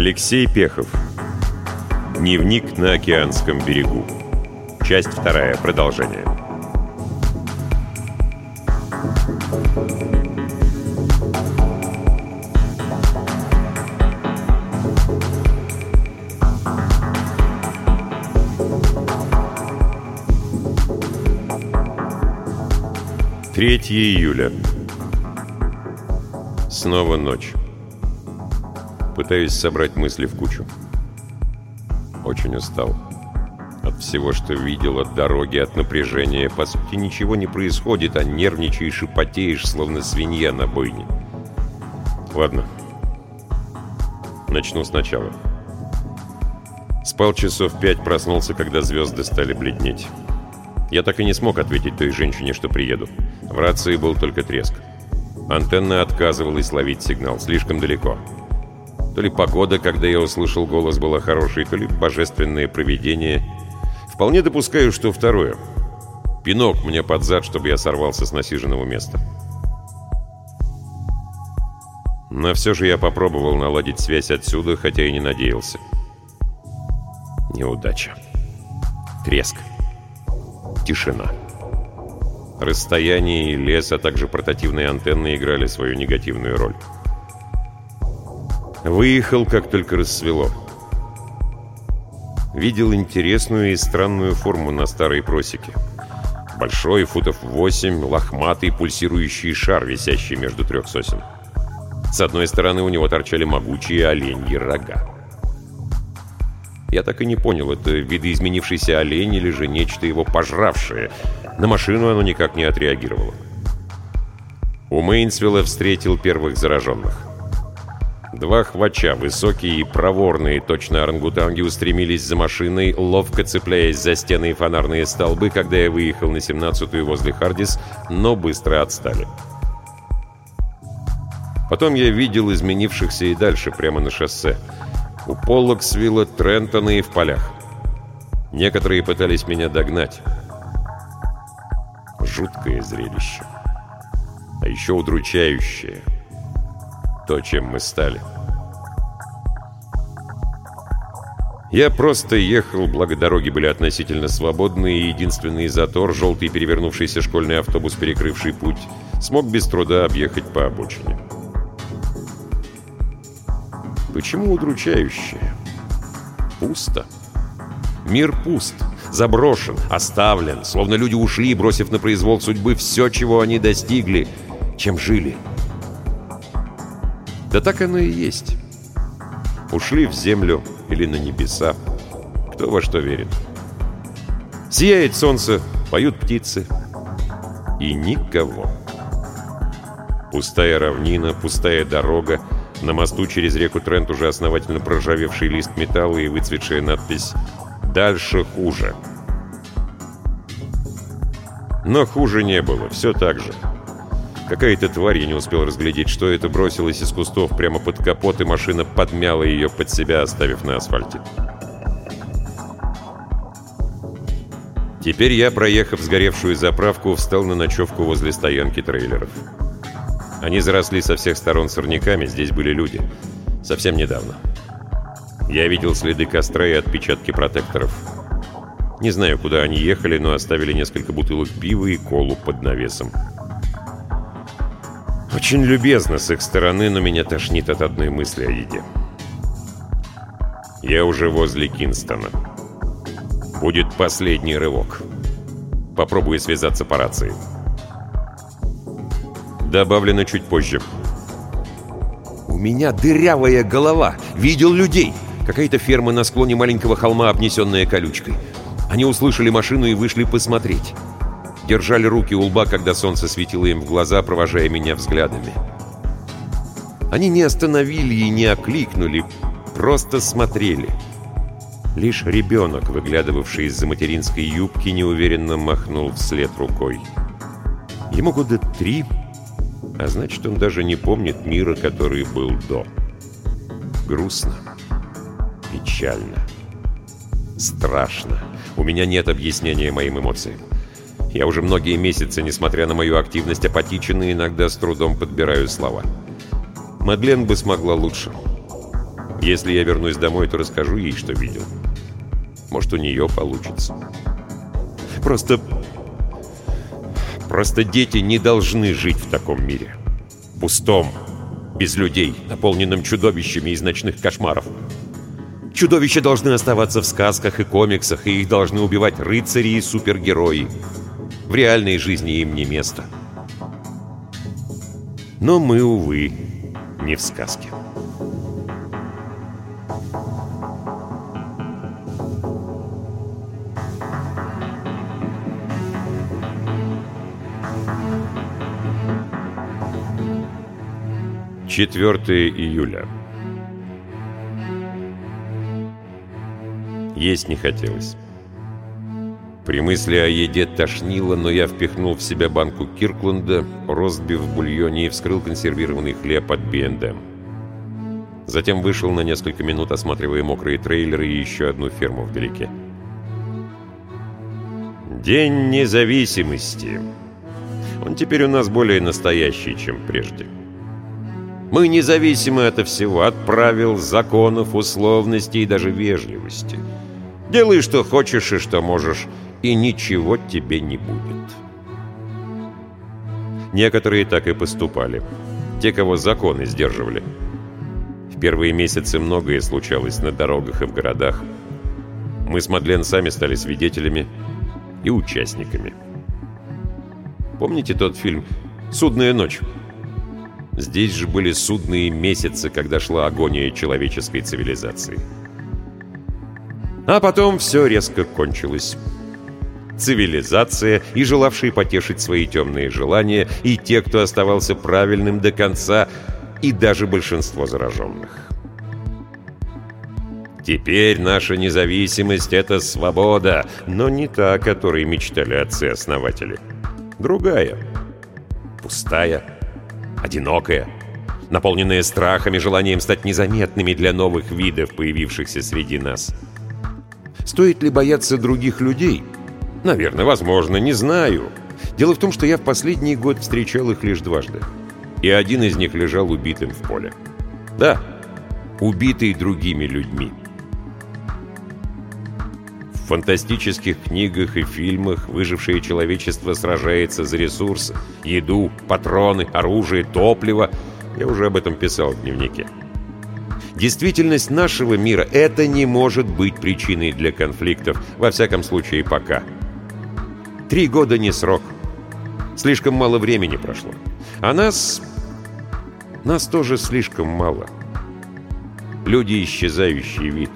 Алексей Пехов. Дневник на океанском берегу. Часть вторая. Продолжение. Третье июля. Снова ночь. Пытаюсь собрать мысли в кучу. Очень устал. От всего, что видел, от дороги, от напряжения. По сути, ничего не происходит, а нервничаешь и потеешь, словно свинья на бойне. Ладно. Начну сначала. Спал часов пять, проснулся, когда звезды стали бледнеть. Я так и не смог ответить той женщине, что приеду. В рации был только треск. Антенна отказывалась ловить сигнал, слишком далеко. То ли погода, когда я услышал голос, была хорошей, то ли божественное провидение. Вполне допускаю, что второе. Пинок мне под зад, чтобы я сорвался с насиженного места. Но все же я попробовал наладить связь отсюда, хотя и не надеялся. Неудача. Треск. Тишина. Расстояние и лес, а также портативные антенны играли свою негативную роль. Выехал, как только рассвело. Видел интересную и странную форму на старой просеке. Большой, футов 8, лохматый, пульсирующий шар, висящий между трех сосен. С одной стороны у него торчали могучие оленьи рога. Я так и не понял, это видоизменившийся олень или же нечто его пожравшее. На машину оно никак не отреагировало. У Мейнсвилла встретил первых зараженных. Два хвача, высокие и проворные, точно орангутанги, устремились за машиной, ловко цепляясь за стены и фонарные столбы, когда я выехал на 17-ю возле Хардис, но быстро отстали. Потом я видел изменившихся и дальше, прямо на шоссе. У Поллоксвилла, Трентона и в полях. Некоторые пытались меня догнать. Жуткое зрелище. А еще удручающее то, чем мы стали. Я просто ехал, благо дороги были относительно свободные, и единственный затор, желтый перевернувшийся школьный автобус, перекрывший путь, смог без труда объехать по обочине. Почему удручающее? Пусто. Мир пуст, заброшен, оставлен, словно люди ушли, бросив на произвол судьбы все, чего они достигли, чем жили. — да так оно и есть. Ушли в землю или на небеса. Кто во что верит. Сияет солнце, поют птицы. И никого. Пустая равнина, пустая дорога. На мосту через реку Трент уже основательно проржавевший лист металла и выцветшая надпись «Дальше хуже». Но хуже не было, все так же. Какая-то тварь, я не успел разглядеть, что это, бросилась из кустов прямо под капот, и машина подмяла ее под себя, оставив на асфальте. Теперь я, проехав сгоревшую заправку, встал на ночевку возле стоянки трейлеров. Они заросли со всех сторон сорняками, здесь были люди. Совсем недавно. Я видел следы костра и отпечатки протекторов. Не знаю, куда они ехали, но оставили несколько бутылок пива и колу под навесом. Очень любезно с их стороны, но меня тошнит от одной мысли о еде. Я уже возле Кинстона. Будет последний рывок. Попробую связаться по рации. Добавлено чуть позже. У меня дырявая голова. Видел людей. Какая-то ферма на склоне маленького холма, обнесенная колючкой. Они услышали машину и вышли посмотреть держали руки у лба, когда солнце светило им в глаза, провожая меня взглядами. Они не остановили и не окликнули, просто смотрели. Лишь ребенок, выглядывавший из-за материнской юбки, неуверенно махнул вслед рукой. Ему года три, а значит, он даже не помнит мира, который был до. Грустно, печально, страшно. У меня нет объяснения моим эмоциям. Я уже многие месяцы, несмотря на мою активность, апатичен и иногда с трудом подбираю слова. Мадлен бы смогла лучше. Если я вернусь домой, то расскажу ей, что видел. Может, у нее получится. Просто... Просто дети не должны жить в таком мире. Пустом, без людей, наполненном чудовищами из ночных кошмаров. Чудовища должны оставаться в сказках и комиксах, и их должны убивать рыцари и супергерои. В реальной жизни им не место. Но мы, увы, не в сказке. Четвертое июля. Есть не хотелось. При мысли о еде тошнило, но я впихнул в себя банку Киркланда, ростбиф в бульоне и вскрыл консервированный хлеб от B&M. Затем вышел на несколько минут, осматривая мокрые трейлеры и еще одну ферму вдалеке. День независимости. Он теперь у нас более настоящий, чем прежде. Мы независимы от всего, от правил, законов, условностей и даже вежливости. Делай, что хочешь и что можешь, и ничего тебе не будет. Некоторые так и поступали. Те, кого законы сдерживали. В первые месяцы многое случалось на дорогах и в городах. Мы с Мадлен сами стали свидетелями и участниками. Помните тот фильм «Судная ночь»? Здесь же были судные месяцы, когда шла агония человеческой цивилизации. А потом все резко кончилось. Цивилизация и желавшие потешить свои темные желания, и те, кто оставался правильным до конца, и даже большинство зараженных. Теперь наша независимость — это свобода, но не та, о которой мечтали отцы-основатели. Другая. Пустая. Одинокая наполненная страхами, желанием стать незаметными для новых видов, появившихся среди нас. Стоит ли бояться других людей? Наверное, возможно, не знаю. Дело в том, что я в последний год встречал их лишь дважды. И один из них лежал убитым в поле. Да, убитый другими людьми. В фантастических книгах и фильмах выжившее человечество сражается за ресурсы, еду, патроны, оружие, топливо. Я уже об этом писал в дневнике. Действительность нашего мира — это не может быть причиной для конфликтов, во всяком случае пока. Три года не срок. Слишком мало времени прошло. А нас... Нас тоже слишком мало. Люди — исчезающий вид.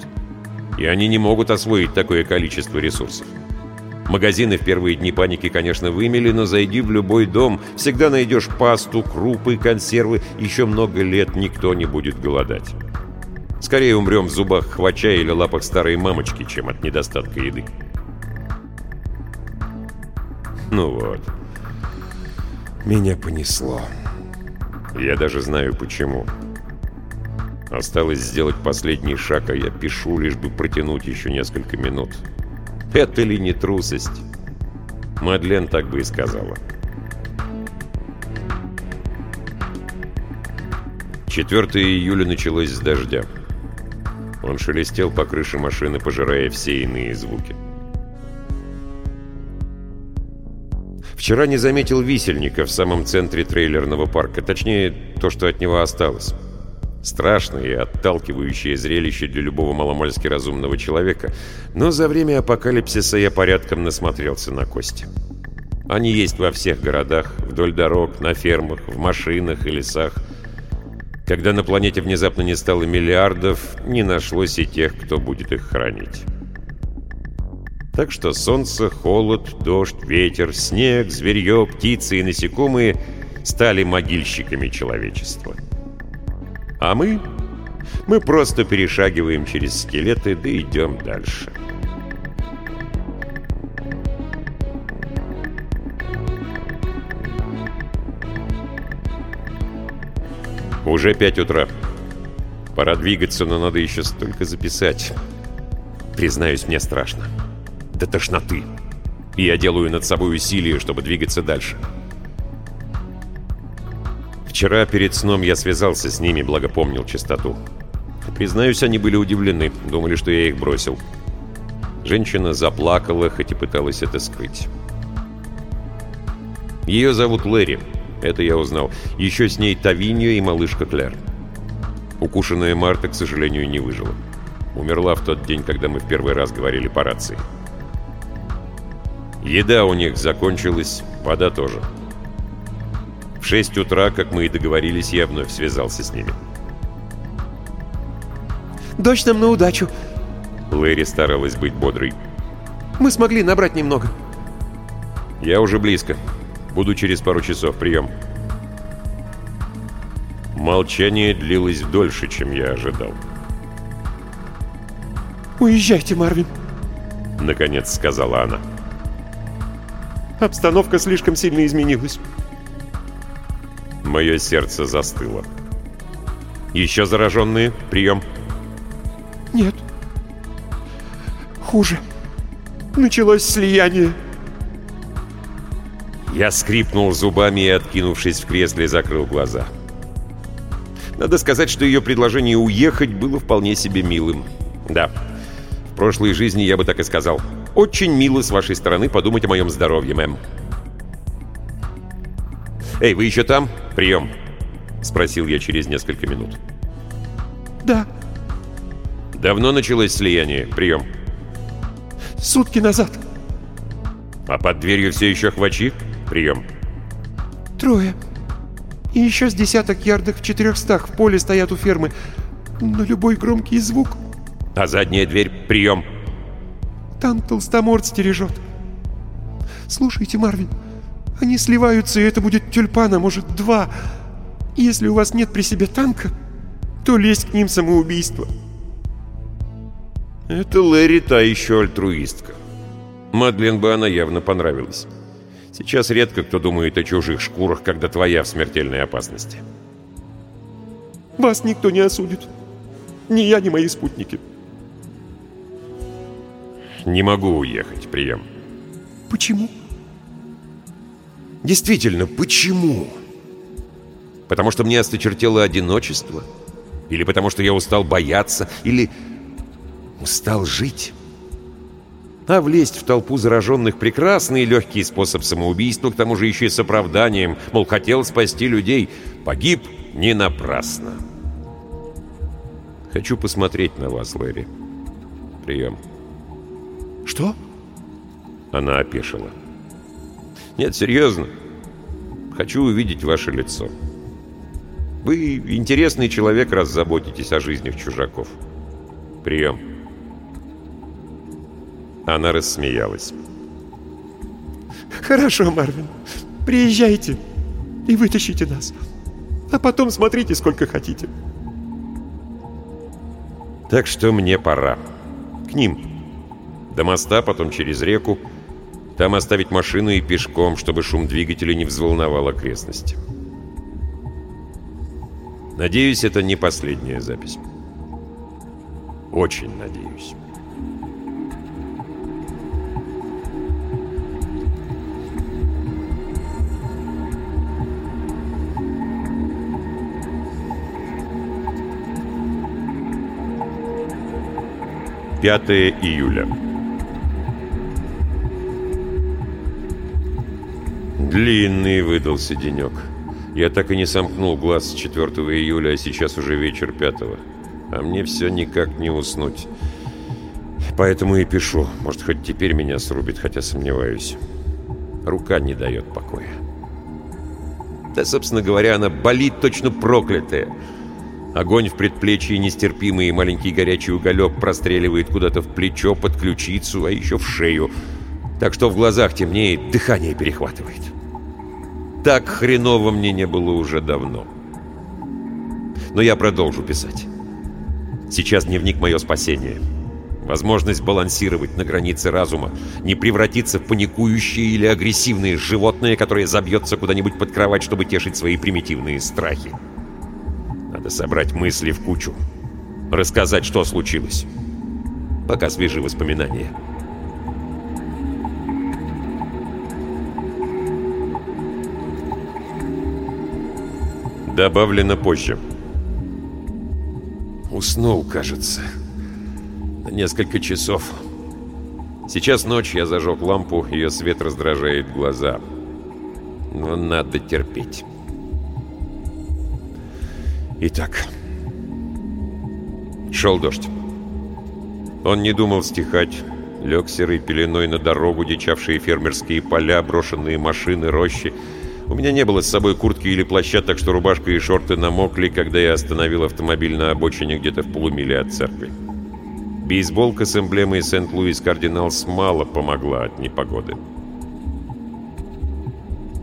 И они не могут освоить такое количество ресурсов. Магазины в первые дни паники, конечно, вымели, но зайди в любой дом, всегда найдешь пасту, крупы, консервы. Еще много лет никто не будет голодать. Скорее умрем в зубах хвача или лапах старой мамочки, чем от недостатка еды. Ну вот. Меня понесло. Я даже знаю почему. Осталось сделать последний шаг, а я пишу, лишь бы протянуть еще несколько минут. Это ли не трусость? Мадлен так бы и сказала. 4 июля началось с дождя. Он шелестел по крыше машины, пожирая все иные звуки. Вчера не заметил висельника в самом центре трейлерного парка, точнее, то, что от него осталось. Страшное и отталкивающее зрелище для любого маломальски разумного человека, но за время апокалипсиса я порядком насмотрелся на кости. Они есть во всех городах, вдоль дорог, на фермах, в машинах и лесах – когда на планете внезапно не стало миллиардов, не нашлось и тех, кто будет их хранить. Так что солнце, холод, дождь, ветер, снег, зверье, птицы и насекомые стали могильщиками человечества. А мы? Мы просто перешагиваем через скелеты, да идем дальше. Уже пять утра. Пора двигаться, но надо еще столько записать. Признаюсь, мне страшно. До тошноты. Я делаю над собой усилия, чтобы двигаться дальше. Вчера перед сном я связался с ними, благо помнил частоту. Признаюсь, они были удивлены, думали, что я их бросил. Женщина заплакала, хоть и пыталась это скрыть. Ее зовут Лэри, это я узнал. Еще с ней Тавиньо и малышка Кляр. Укушенная Марта, к сожалению, не выжила. Умерла в тот день, когда мы в первый раз говорили по рации. Еда у них закончилась, вода тоже. В 6 утра, как мы и договорились, я вновь связался с ними. «Дождь нам на удачу!» Лэри старалась быть бодрой. «Мы смогли набрать немного». «Я уже близко. Буду через пару часов. Прием». Молчание длилось дольше, чем я ожидал. «Уезжайте, Марвин», — наконец сказала она. «Обстановка слишком сильно изменилась». Мое сердце застыло. «Еще зараженные? Прием!» «Нет. Хуже. Началось слияние». Я скрипнул зубами и, откинувшись в кресле, закрыл глаза. Надо сказать, что ее предложение уехать было вполне себе милым. Да, в прошлой жизни я бы так и сказал. Очень мило с вашей стороны подумать о моем здоровье, мэм. «Эй, вы еще там? Прием!» — спросил я через несколько минут. «Да». «Давно началось слияние? Прием». «Сутки назад». «А под дверью все еще хвачи? Прием». «Трое. И еще с десяток ярдах в четырехстах в поле стоят у фермы. Но любой громкий звук...» «А задняя дверь? Прием». «Там толстоморд стережет». «Слушайте, Марвин, они сливаются, и это будет тюльпана, может, два. Если у вас нет при себе танка, то лезть к ним самоубийство. Это Лэри та еще альтруистка. Мадлен бы она явно понравилась. Сейчас редко кто думает о чужих шкурах, когда твоя в смертельной опасности. Вас никто не осудит. Ни я, ни мои спутники. Не могу уехать, прием. Почему? Действительно, почему? Потому что мне осточертело одиночество? Или потому что я устал бояться? Или устал жить? А влезть в толпу зараженных — прекрасный и легкий способ самоубийства, к тому же еще и с оправданием, мол, хотел спасти людей, погиб не напрасно. Хочу посмотреть на вас, Лэри. Прием. Что? Она опешила. Нет, серьезно. Хочу увидеть ваше лицо. Вы интересный человек, раз заботитесь о жизнях чужаков. Прием. Она рассмеялась. Хорошо, Марвин. Приезжайте и вытащите нас. А потом смотрите сколько хотите. Так что мне пора. К ним. До моста, потом через реку. Там оставить машину и пешком, чтобы шум двигателя не взволновал окрестности. Надеюсь, это не последняя запись. Очень надеюсь. Пятое июля. Длинный выдался денек. Я так и не сомкнул глаз с 4 июля, а сейчас уже вечер 5 А мне все никак не уснуть. Поэтому и пишу. Может, хоть теперь меня срубит, хотя сомневаюсь. Рука не дает покоя. Да, собственно говоря, она болит точно проклятая. Огонь в предплечье нестерпимый, и маленький горячий уголек простреливает куда-то в плечо, под ключицу, а еще в шею. Так что в глазах темнеет, дыхание перехватывает. Так хреново мне не было уже давно. Но я продолжу писать. Сейчас дневник мое спасение. Возможность балансировать на границе разума, не превратиться в паникующее или агрессивное животное, которое забьется куда-нибудь под кровать, чтобы тешить свои примитивные страхи. Надо собрать мысли в кучу. Рассказать, что случилось. Пока свежи воспоминания. Добавлено позже. Уснул, кажется. На несколько часов. Сейчас ночь, я зажег лампу, ее свет раздражает глаза. Но надо терпеть. Итак. Шел дождь. Он не думал стихать. Лег серой пеленой на дорогу, дичавшие фермерские поля, брошенные машины, рощи. У меня не было с собой куртки или плаща, так что рубашка и шорты намокли, когда я остановил автомобиль на обочине где-то в полумиле от церкви. Бейсболка с эмблемой Сент-Луис Кардиналс мало помогла от непогоды.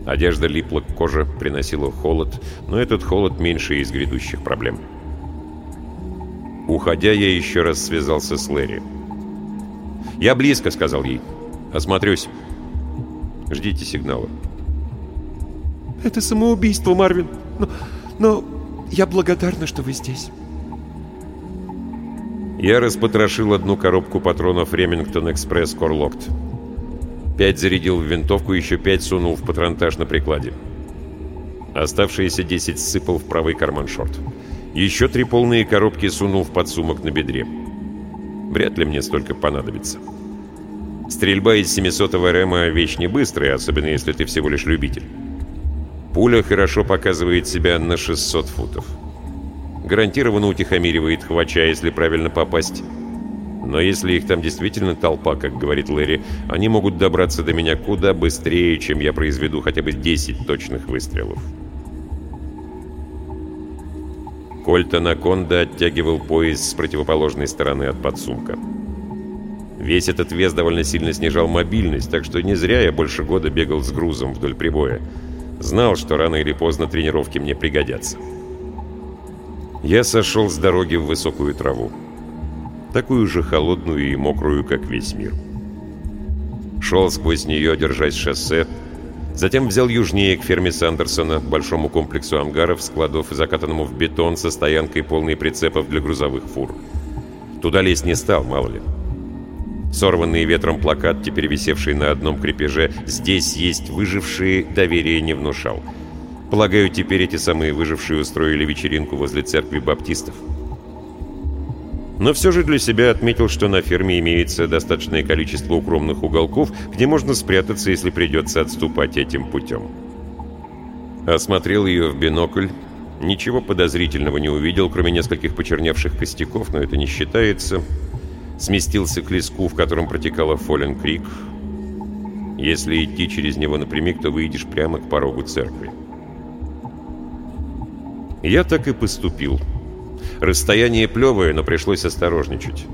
Одежда липла к коже, приносила холод, но этот холод меньше из грядущих проблем. Уходя, я еще раз связался с Лэри. «Я близко», — сказал ей. «Осмотрюсь. Ждите сигнала». Это самоубийство, Марвин. Но, но я благодарна, что вы здесь. Я распотрошил одну коробку патронов Ремингтон Экспресс Корлокт. Пять зарядил в винтовку, еще пять сунул в патронтаж на прикладе. Оставшиеся десять сыпал в правый карман шорт. Еще три полные коробки сунул в подсумок на бедре. Вряд ли мне столько понадобится. Стрельба из 700-го РМа вещь не быстрая, особенно если ты всего лишь любитель. Пуля хорошо показывает себя на 600 футов. Гарантированно утихомиривает хвача, если правильно попасть. Но если их там действительно толпа, как говорит Лэри, они могут добраться до меня куда быстрее, чем я произведу хотя бы 10 точных выстрелов. Кольт Анаконда оттягивал пояс с противоположной стороны от подсумка. Весь этот вес довольно сильно снижал мобильность, так что не зря я больше года бегал с грузом вдоль прибоя. Знал, что рано или поздно тренировки мне пригодятся. Я сошел с дороги в высокую траву. Такую же холодную и мокрую, как весь мир. Шел сквозь нее, держась шоссе. Затем взял южнее к ферме Сандерсона, большому комплексу ангаров, складов закатанному в бетон со стоянкой полной прицепов для грузовых фур. Туда лезть не стал, мало ли. Сорванный ветром плакат, теперь висевший на одном крепеже «Здесь есть выжившие» доверия не внушал. Полагаю, теперь эти самые выжившие устроили вечеринку возле церкви баптистов. Но все же для себя отметил, что на ферме имеется достаточное количество укромных уголков, где можно спрятаться, если придется отступать этим путем. Осмотрел ее в бинокль. Ничего подозрительного не увидел, кроме нескольких почерневших костяков, но это не считается сместился к леску, в котором протекала Фоллен-Крик. Если идти через него напрямик, то выйдешь прямо к порогу церкви. Я так и поступил. Расстояние плевое, но пришлось осторожничать.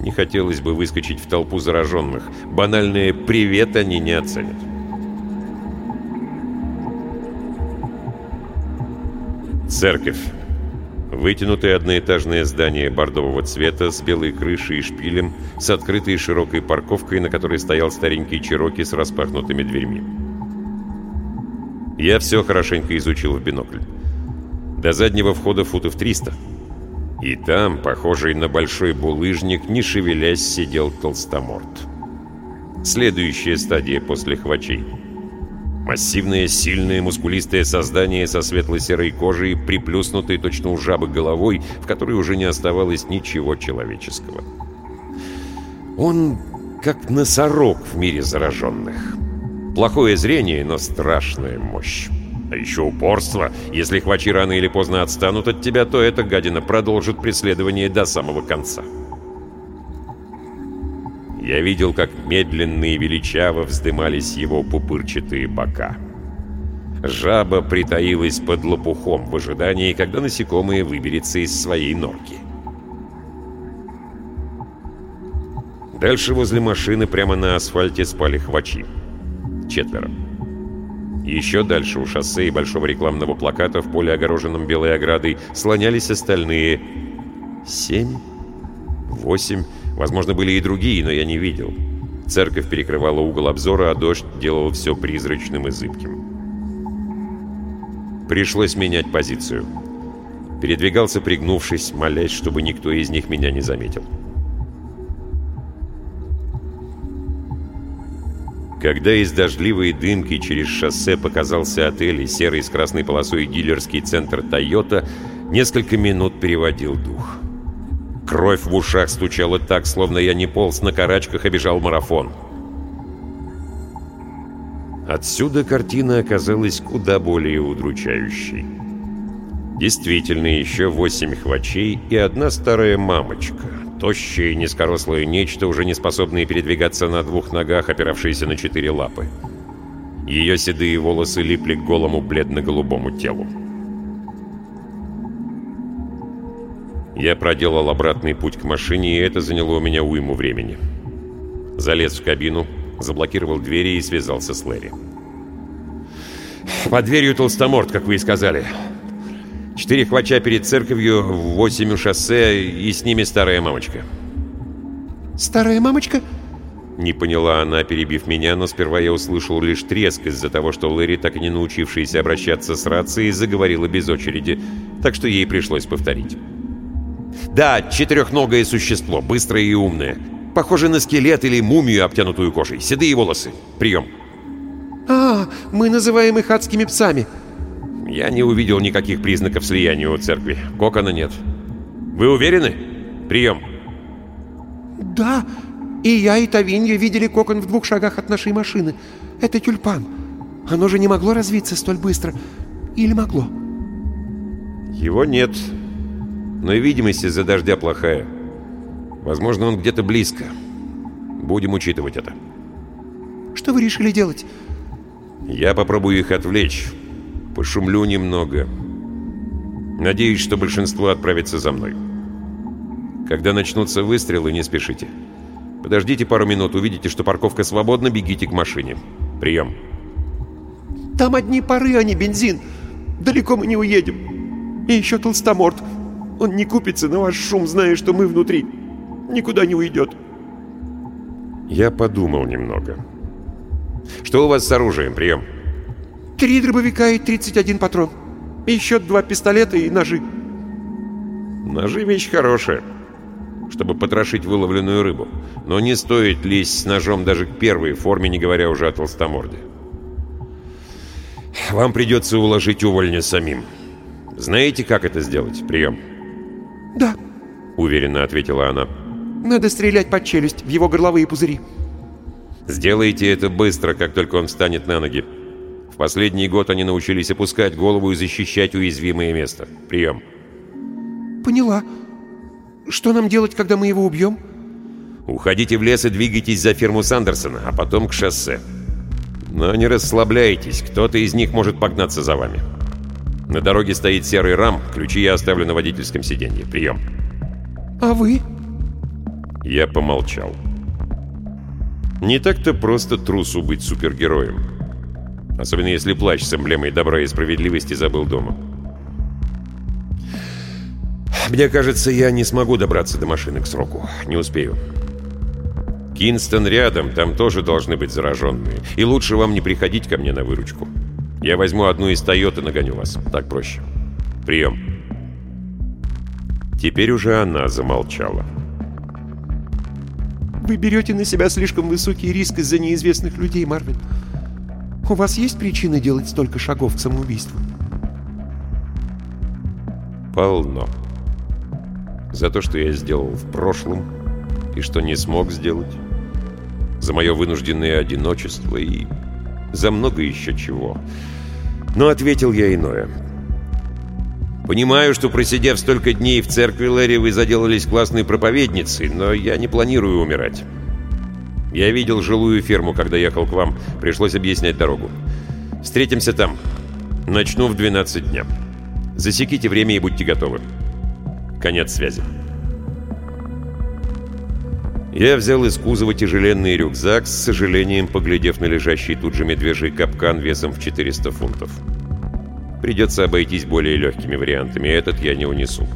Не хотелось бы выскочить в толпу зараженных. Банальное «привет» они не оценят. Церковь. Вытянутое одноэтажное здание бордового цвета с белой крышей и шпилем, с открытой широкой парковкой, на которой стоял старенький Чироки с распахнутыми дверьми. Я все хорошенько изучил в бинокль. До заднего входа футов 300. И там, похожий на большой булыжник, не шевелясь, сидел толстоморт. Следующая стадия после хвачей — Массивное, сильное, мускулистое создание со светло-серой кожей, приплюснутой точно у жабы головой, в которой уже не оставалось ничего человеческого. Он как носорог в мире зараженных. Плохое зрение, но страшная мощь. А еще упорство. Если хвачи рано или поздно отстанут от тебя, то эта гадина продолжит преследование до самого конца. Я видел, как медленно и величаво вздымались его пупырчатые бока. Жаба притаилась под лопухом в ожидании, когда насекомое выберется из своей норки. Дальше возле машины прямо на асфальте спали хвачи. Четверо. Еще дальше у шоссе и большого рекламного плаката в поле, огороженном белой оградой, слонялись остальные семь, восемь, Возможно, были и другие, но я не видел. Церковь перекрывала угол обзора, а дождь делал все призрачным и зыбким. Пришлось менять позицию. Передвигался пригнувшись, молясь, чтобы никто из них меня не заметил. Когда из дождливой дымки через шоссе показался отель и серый с красной полосой дилерский центр «Тойота», несколько минут переводил дух. Кровь в ушах стучала так, словно я не полз на карачках, а бежал марафон. Отсюда картина оказалась куда более удручающей. Действительно, еще восемь хвачей и одна старая мамочка. Тощее, низкорослое нечто, уже не способное передвигаться на двух ногах, опиравшееся на четыре лапы. Ее седые волосы липли к голому бледно-голубому телу. Я проделал обратный путь к машине, и это заняло у меня уйму времени. Залез в кабину, заблокировал двери и связался с Лэри. «Под дверью толстоморт, как вы и сказали. Четыре хвача перед церковью, восемь у шоссе, и с ними старая мамочка». «Старая мамочка?» Не поняла она, перебив меня, но сперва я услышал лишь треск из-за того, что Лэри, так и не научившаяся обращаться с рацией, заговорила без очереди, так что ей пришлось повторить. «Да, четырехногое существо, быстрое и умное. Похоже на скелет или мумию, обтянутую кожей. Седые волосы. Прием». «А, мы называем их адскими псами». Я не увидел никаких признаков слияния у церкви. Кокона нет. Вы уверены? Прием. «Да, и я, и Тавинья видели кокон в двух шагах от нашей машины. Это тюльпан. Оно же не могло развиться столь быстро. Или могло?» Его нет. Но и видимость из-за дождя плохая. Возможно, он где-то близко. Будем учитывать это. «Что вы решили делать?» Я попробую их отвлечь. Пошумлю немного. Надеюсь, что большинство отправится за мной. Когда начнутся выстрелы, не спешите. Подождите пару минут, увидите, что парковка свободна, бегите к машине. Прием. «Там одни пары, а не бензин. Далеко мы не уедем. И еще толстоморт. Он не купится на ваш шум, зная, что мы внутри. Никуда не уйдет». Я подумал немного. Что у вас с оружием? Прием. Три дробовика и 31 патрон. И еще два пистолета и ножи. Ножи вещь хорошая, чтобы потрошить выловленную рыбу. Но не стоит лезть с ножом даже к первой форме, не говоря уже о толстоморде. Вам придется уложить увольня самим. Знаете, как это сделать? Прием. «Да, Уверенно ответила она. надо стрелять под челюсть, в его горловые пузыри». Сделайте это быстро, как только он встанет на ноги. В последний год они научились опускать голову и защищать уязвимое место. Прием. «Поняла. Что нам делать, когда мы его убьем?» Уходите в лес и двигайтесь за ферму Сандерсона, а потом к шоссе. Но не расслабляйтесь, кто-то из них может погнаться за вами. На дороге стоит серый рам, ключи я оставлю на водительском сиденье. Прием. «А вы?» Я помолчал. Не так-то просто трусу быть супергероем. Особенно если плащ с эмблемой добра и справедливости забыл дома. Мне кажется, я не смогу добраться до машины к сроку. Не успею. Кинстон рядом, там тоже должны быть зараженные. И лучше вам не приходить ко мне на выручку. Я возьму одну из Тойот и нагоню вас. Так проще. Прием. Теперь уже она замолчала. Вы берете на себя слишком высокий риск из-за неизвестных людей, Марвин. У вас есть причины делать столько шагов к самоубийству? Полно. За то, что я сделал в прошлом и что не смог сделать. За мое вынужденное одиночество и за много еще чего. Но ответил я иное. Понимаю, что просидев столько дней в церкви, Лэри, вы заделались классной проповедницей, но я не планирую умирать. Я видел жилую ферму, когда ехал к вам. Пришлось объяснять дорогу. Встретимся там. Начну в 12 дня. Засеките время и будьте готовы. Конец связи. Я взял из кузова тяжеленный рюкзак, с сожалением поглядев на лежащий тут же медвежий капкан весом в 400 фунтов. Придется обойтись более легкими вариантами, этот я не унесу.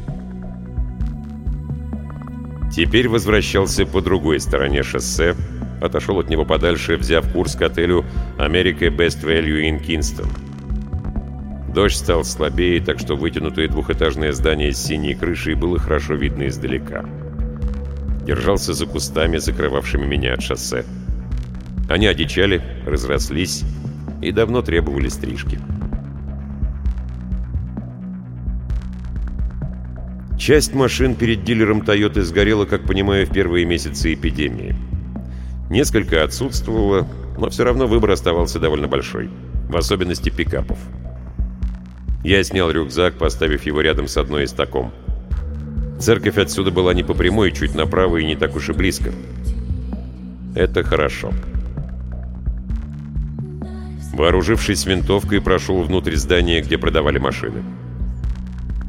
Теперь возвращался по другой стороне шоссе, отошел от него подальше, взяв курс к отелю «America Best Value in Kingston». Дождь стал слабее, так что вытянутое двухэтажное здание с синей крышей было хорошо видно издалека. Держался за кустами, закрывавшими меня от шоссе. Они одичали, разрослись и давно требовали стрижки. Часть машин перед дилером Toyota сгорела, как понимаю, в первые месяцы эпидемии. Несколько отсутствовало, но все равно выбор оставался довольно большой, в особенности пикапов. Я снял рюкзак, поставив его рядом с одной из таком. Церковь отсюда была не по прямой, чуть направо и не так уж и близко. Это хорошо. Вооружившись винтовкой, прошел внутрь здания, где продавали машины.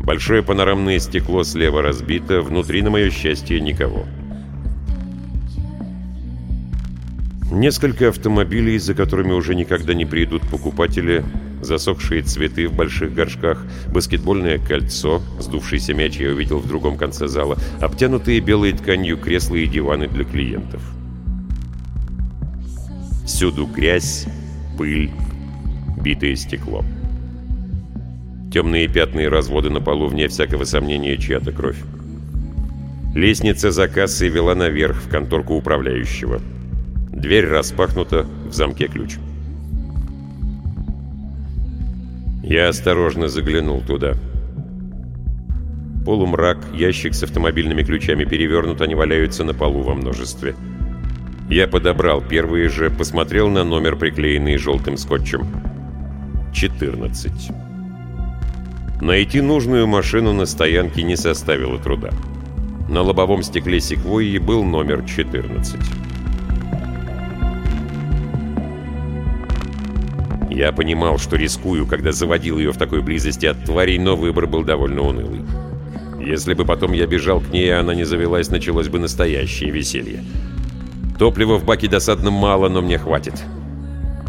Большое панорамное стекло слева разбито, внутри, на мое счастье, никого. Несколько автомобилей, за которыми уже никогда не придут покупатели, засохшие цветы в больших горшках, баскетбольное кольцо, сдувшийся мяч я увидел в другом конце зала, обтянутые белой тканью кресла и диваны для клиентов. Всюду грязь, пыль, битое стекло. Темные пятна и разводы на полу, вне всякого сомнения, чья-то кровь. Лестница за кассой вела наверх, в конторку управляющего. Дверь распахнута, в замке ключ. Я осторожно заглянул туда. Полумрак, ящик с автомобильными ключами перевернут, они валяются на полу во множестве. Я подобрал первые же, посмотрел на номер, приклеенный желтым скотчем. 14. Найти нужную машину на стоянке не составило труда. На лобовом стекле секвойи был номер 14. Я понимал, что рискую, когда заводил ее в такой близости от тварей, но выбор был довольно унылый. Если бы потом я бежал к ней, а она не завелась, началось бы настоящее веселье. Топлива в баке досадно мало, но мне хватит.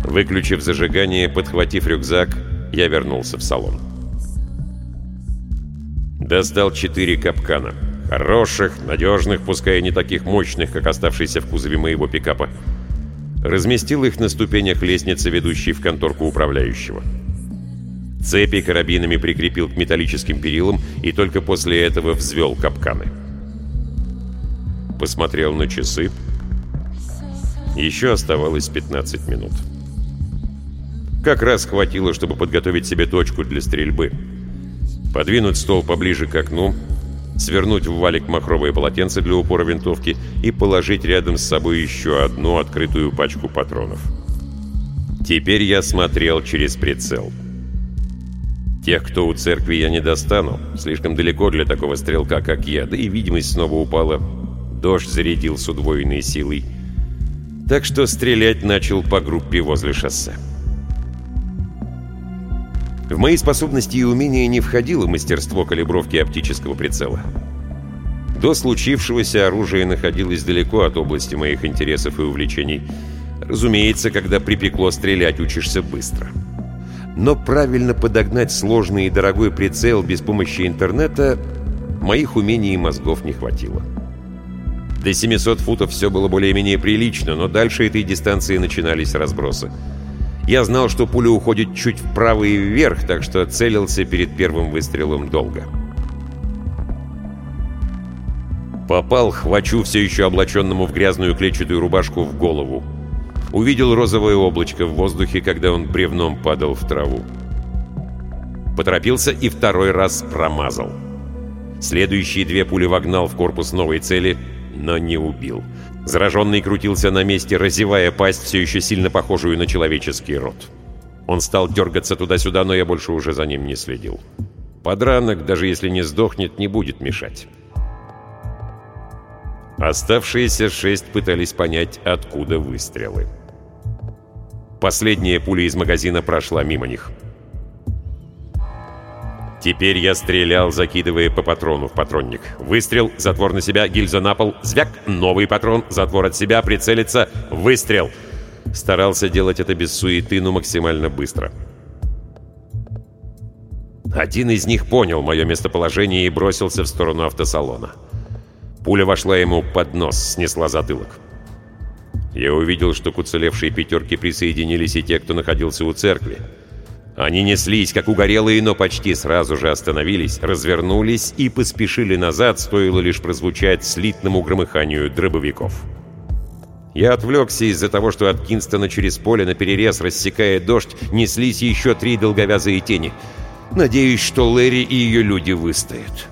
Выключив зажигание, подхватив рюкзак, я вернулся в салон. Достал четыре капкана. Хороших, надежных, пускай и не таких мощных, как оставшиеся в кузове моего пикапа. Разместил их на ступенях лестницы, ведущей в конторку управляющего. Цепи карабинами прикрепил к металлическим перилам и только после этого взвел капканы. Посмотрел на часы. Еще оставалось 15 минут. Как раз хватило, чтобы подготовить себе точку для стрельбы. Подвинуть стол поближе к окну, свернуть в валик махровое полотенце для упора винтовки и положить рядом с собой еще одну открытую пачку патронов. Теперь я смотрел через прицел. Тех, кто у церкви, я не достану. Слишком далеко для такого стрелка, как я, да и видимость снова упала. Дождь зарядил с удвоенной силой так что стрелять начал по группе возле шоссе. В мои способности и умения не входило мастерство калибровки оптического прицела. До случившегося оружие находилось далеко от области моих интересов и увлечений. Разумеется, когда припекло стрелять, учишься быстро. Но правильно подогнать сложный и дорогой прицел без помощи интернета моих умений и мозгов не хватило. До 700 футов все было более-менее прилично, но дальше этой дистанции начинались разбросы. Я знал, что пуля уходит чуть вправо и вверх, так что целился перед первым выстрелом долго. Попал, хвачу все еще облаченному в грязную клетчатую рубашку в голову. Увидел розовое облачко в воздухе, когда он бревном падал в траву. Поторопился и второй раз промазал. Следующие две пули вогнал в корпус новой цели — но не убил. Зараженный крутился на месте, разевая пасть, все еще сильно похожую на человеческий рот. Он стал дергаться туда-сюда, но я больше уже за ним не следил. Подранок, даже если не сдохнет, не будет мешать. Оставшиеся шесть пытались понять, откуда выстрелы. Последняя пуля из магазина прошла мимо них. Теперь я стрелял, закидывая по патрону в патронник. Выстрел, затвор на себя, гильза на пол, звяк, новый патрон, затвор от себя, прицелиться, выстрел. Старался делать это без суеты, но максимально быстро. Один из них понял мое местоположение и бросился в сторону автосалона. Пуля вошла ему под нос, снесла затылок. Я увидел, что к уцелевшей пятерке присоединились и те, кто находился у церкви. Они неслись, как угорелые, но почти сразу же остановились, развернулись и поспешили назад, стоило лишь прозвучать слитному громыханию дробовиков. Я отвлекся из-за того, что от Кинстона через поле на перерез, рассекая дождь, неслись еще три долговязые тени. Надеюсь, что Лэри и ее люди выстоят.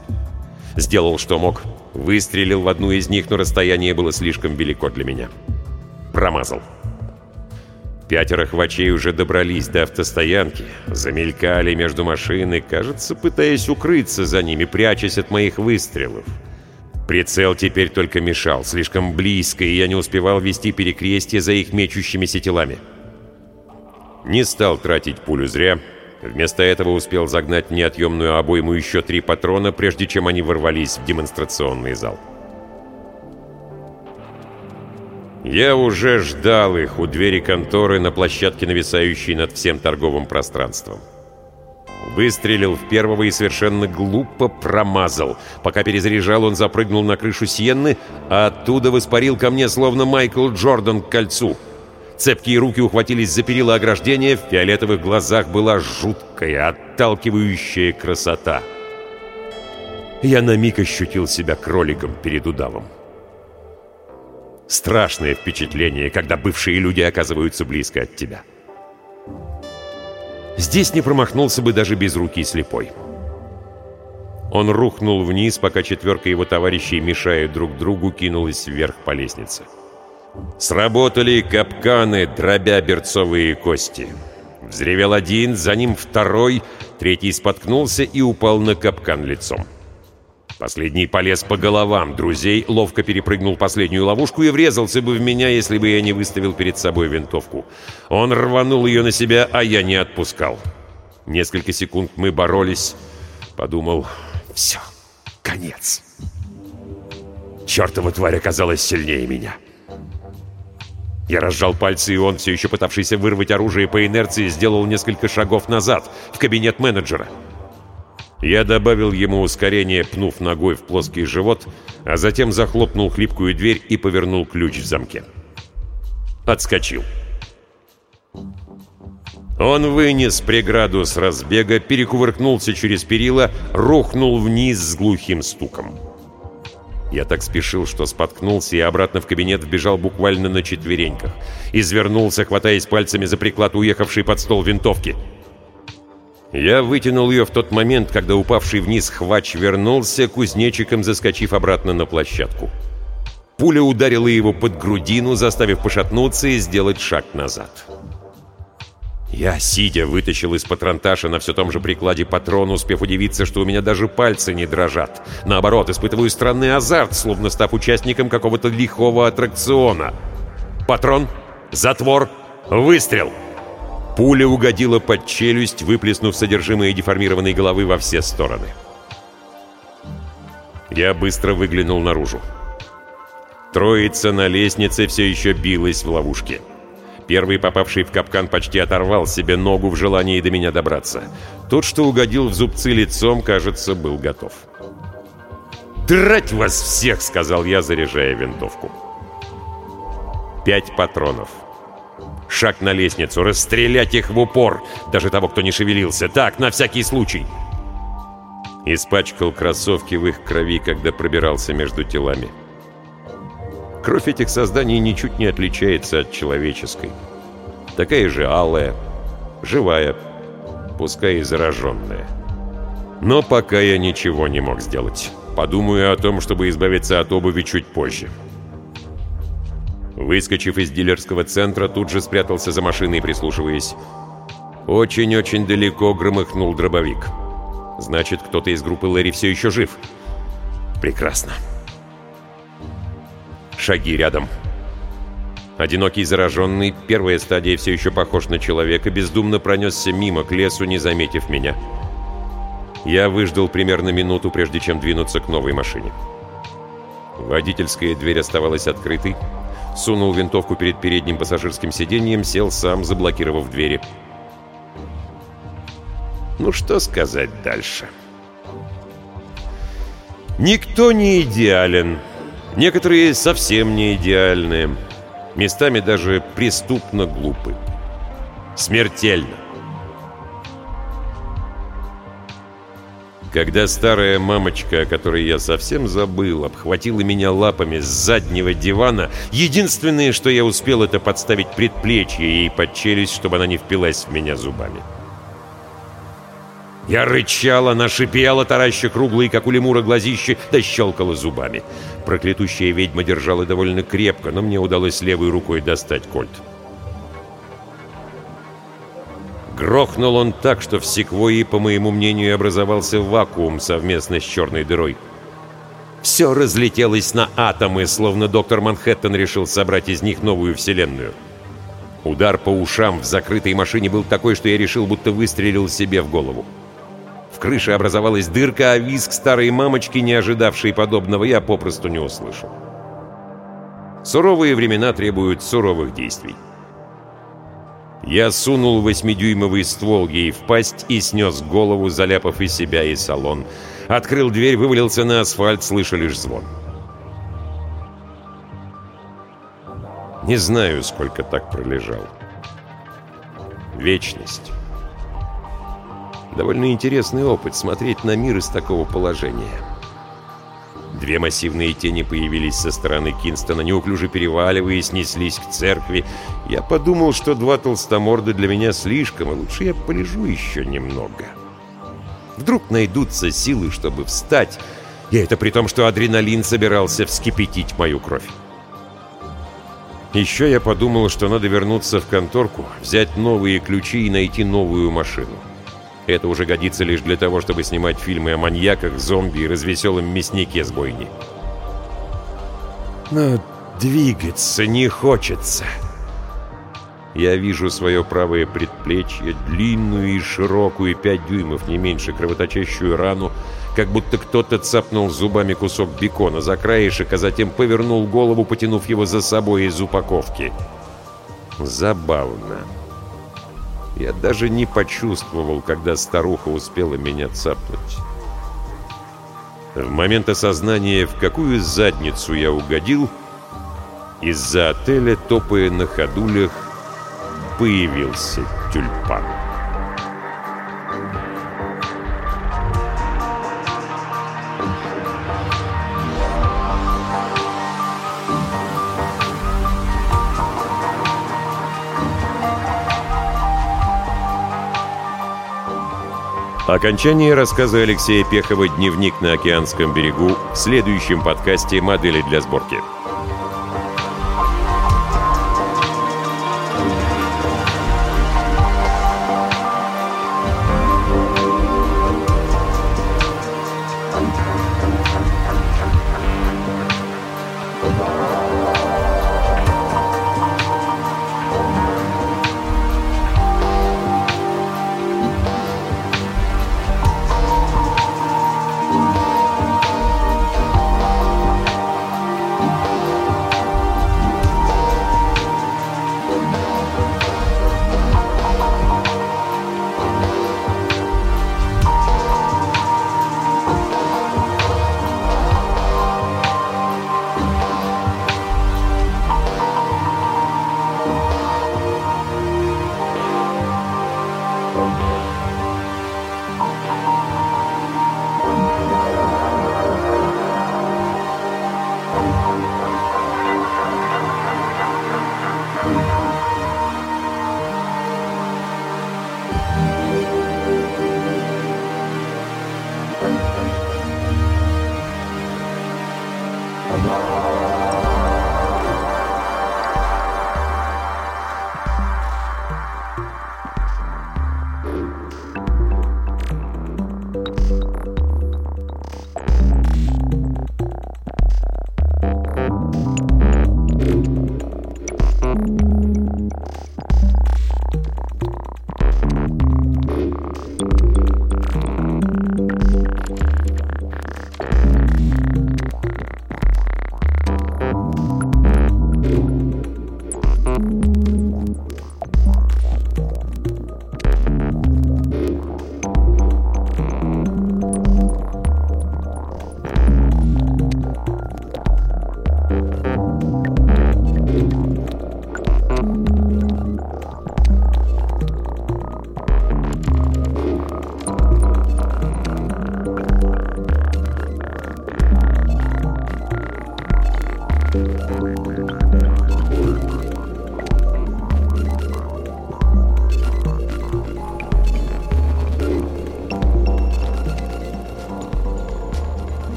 Сделал, что мог. Выстрелил в одну из них, но расстояние было слишком велико для меня. Промазал. Пятеро хвачей уже добрались до автостоянки, замелькали между машины, кажется, пытаясь укрыться за ними, прячась от моих выстрелов. Прицел теперь только мешал, слишком близко, и я не успевал вести перекрестие за их мечущимися телами. Не стал тратить пулю зря, вместо этого успел загнать неотъемную обойму еще три патрона, прежде чем они ворвались в демонстрационный зал. Я уже ждал их у двери конторы на площадке, нависающей над всем торговым пространством. Выстрелил в первого и совершенно глупо промазал. Пока перезаряжал, он запрыгнул на крышу Сиенны, а оттуда воспарил ко мне, словно Майкл Джордан к кольцу. Цепкие руки ухватились за перила ограждения, в фиолетовых глазах была жуткая, отталкивающая красота. Я на миг ощутил себя кроликом перед удавом. Страшное впечатление, когда бывшие люди оказываются близко от тебя. Здесь не промахнулся бы даже без руки слепой. Он рухнул вниз, пока четверка его товарищей, мешая друг другу, кинулась вверх по лестнице. Сработали капканы, дробя берцовые кости. Взревел один, за ним второй, третий споткнулся и упал на капкан лицом. Последний полез по головам друзей, ловко перепрыгнул последнюю ловушку и врезался бы в меня, если бы я не выставил перед собой винтовку. Он рванул ее на себя, а я не отпускал. Несколько секунд мы боролись. Подумал, все, конец. Чертова тварь оказалась сильнее меня. Я разжал пальцы, и он, все еще пытавшийся вырвать оружие по инерции, сделал несколько шагов назад, в кабинет менеджера. Я добавил ему ускорение, пнув ногой в плоский живот, а затем захлопнул хлипкую дверь и повернул ключ в замке. Отскочил. Он вынес преграду с разбега, перекувыркнулся через перила, рухнул вниз с глухим стуком. Я так спешил, что споткнулся и обратно в кабинет вбежал буквально на четвереньках. Извернулся, хватаясь пальцами за приклад уехавшей под стол винтовки. Я вытянул ее в тот момент, когда упавший вниз хвач вернулся, кузнечиком заскочив обратно на площадку. Пуля ударила его под грудину, заставив пошатнуться и сделать шаг назад. Я, сидя, вытащил из патронташа на все том же прикладе патрон, успев удивиться, что у меня даже пальцы не дрожат. Наоборот, испытываю странный азарт, словно став участником какого-то лихого аттракциона. Патрон, затвор, выстрел — Пуля угодила под челюсть, выплеснув содержимое деформированной головы во все стороны. Я быстро выглянул наружу. Троица на лестнице все еще билась в ловушке. Первый, попавший в капкан, почти оторвал себе ногу в желании до меня добраться. Тот, что угодил в зубцы лицом, кажется, был готов. «Драть вас всех!» — сказал я, заряжая винтовку. Пять патронов. Шаг на лестницу, расстрелять их в упор, даже того, кто не шевелился. Так, на всякий случай. Испачкал кроссовки в их крови, когда пробирался между телами. Кровь этих созданий ничуть не отличается от человеческой. Такая же алая, живая, пускай и зараженная. Но пока я ничего не мог сделать. Подумаю о том, чтобы избавиться от обуви чуть позже. Выскочив из дилерского центра, тут же спрятался за машиной, прислушиваясь. Очень-очень далеко громыхнул дробовик. Значит, кто-то из группы Лэри все еще жив. Прекрасно. Шаги рядом. Одинокий зараженный, первая стадия все еще похож на человека, бездумно пронесся мимо к лесу, не заметив меня. Я выждал примерно минуту, прежде чем двинуться к новой машине. Водительская дверь оставалась открытой, сунул винтовку перед передним пассажирским сиденьем, сел сам, заблокировав двери. Ну что сказать дальше? Никто не идеален. Некоторые совсем не идеальные. Местами даже преступно глупы. Смертельно. Когда старая мамочка, о которой я совсем забыл, обхватила меня лапами с заднего дивана, единственное, что я успел, это подставить предплечье ей под челюсть, чтобы она не впилась в меня зубами. Я рычала, она шипела, тараща круглые, как у лемура, глазищи, да щелкала зубами. Проклятущая ведьма держала довольно крепко, но мне удалось левой рукой достать кольт. Грохнул он так, что в секвойи, по моему мнению, образовался вакуум совместно с черной дырой. Все разлетелось на атомы, словно доктор Манхэттен решил собрать из них новую вселенную. Удар по ушам в закрытой машине был такой, что я решил, будто выстрелил себе в голову. В крыше образовалась дырка, а визг старой мамочки, не ожидавшей подобного, я попросту не услышал. Суровые времена требуют суровых действий. Я сунул восьмидюймовый ствол ей в пасть и снес голову, заляпав и себя, и салон. Открыл дверь, вывалился на асфальт, слыша лишь звон. Не знаю, сколько так пролежал. Вечность. Довольно интересный опыт смотреть на мир из такого положения. Две массивные тени появились со стороны Кинстона, неуклюже переваливаясь, неслись к церкви. Я подумал, что два толстоморда для меня слишком, и лучше я полежу еще немного. Вдруг найдутся силы, чтобы встать, и это при том, что адреналин собирался вскипятить мою кровь. Еще я подумал, что надо вернуться в конторку, взять новые ключи и найти новую машину. Это уже годится лишь для того, чтобы снимать фильмы о маньяках, зомби и развеселом мяснике с бойни. Но двигаться не хочется. Я вижу свое правое предплечье, длинную и широкую, пять дюймов, не меньше, кровоточащую рану, как будто кто-то цапнул зубами кусок бекона за краешек, а затем повернул голову, потянув его за собой из упаковки. Забавно. Я даже не почувствовал, когда старуха успела меня цапнуть. В момент осознания, в какую задницу я угодил, из-за отеля, топая на ходулях, появился тюльпан. Окончание рассказа Алексея Пехова «Дневник на океанском берегу» в следующем подкасте «Модели для сборки».